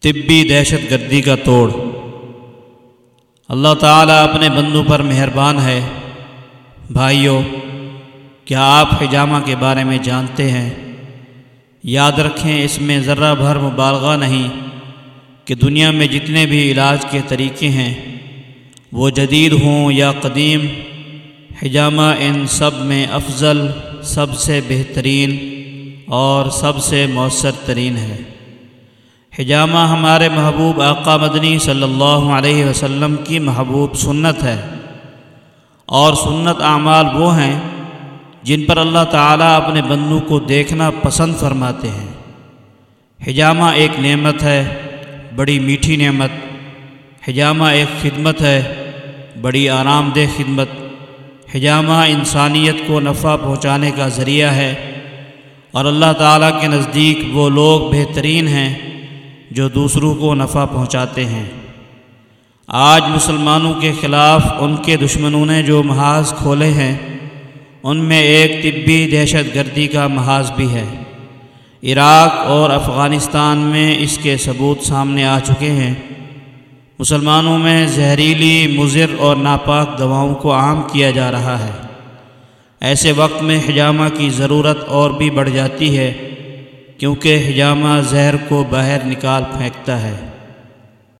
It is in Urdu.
طبی دہشت گردی کا توڑ۔ اللہ تعالیٰ اپنے بندوں پر مہربان ہے۔ بھائیوں کیا آپ حجامہ کے بارے میں جانتے ہیں؟ یاد رکھیں، اس میں ذرہ بھر مبالغہ نہیں کہ دنیا میں جتنے بھی علاج کے طریقے ہیں، وہ جدید ہوں یا قدیم، حجامہ ان سب میں افضل، سب سے بہترین اور سب سے مؤثر ترین ہے۔ حجامہ ہمارے محبوب آقا مدنی صلی اللہ علیہ وسلم کی محبوب سنت ہے۔ اور سنت اعمال وہ ہیں جن پر اللہ تعالیٰ اپنے بندوں کو دیکھنا پسند فرماتے ہیں۔ حجامہ ایک نعمت ہے، بڑی میٹھی نعمت۔ حجامہ ایک خدمت ہے، بڑی آرام دہ خدمت۔ حجامہ انسانیت کو نفع پہنچانے کا ذریعہ ہے۔ اور اللہ تعالیٰ کے نزدیک وہ لوگ بہترین ہیں۔ جو دوسروں کو نفع پہنچاتے ہیں۔ آج مسلمانوں کے خلاف ان کے دشمنوں نے جو محاذ کھولے ہیں، ان میں ایک طبی دہشت گردی کا محاذ بھی ہے۔ عراق اور افغانستان میں اس کے ثبوت سامنے آ چکے ہیں۔ مسلمانوں میں زہریلی، مضر اور ناپاک دواؤں کو عام کیا جا رہا ہے۔ ایسے وقت میں حجامہ کی ضرورت اور بھی بڑھ جاتی ہے۔ کیونکہ حجامہ زہر کو باہر نکال پھینکتا ہے۔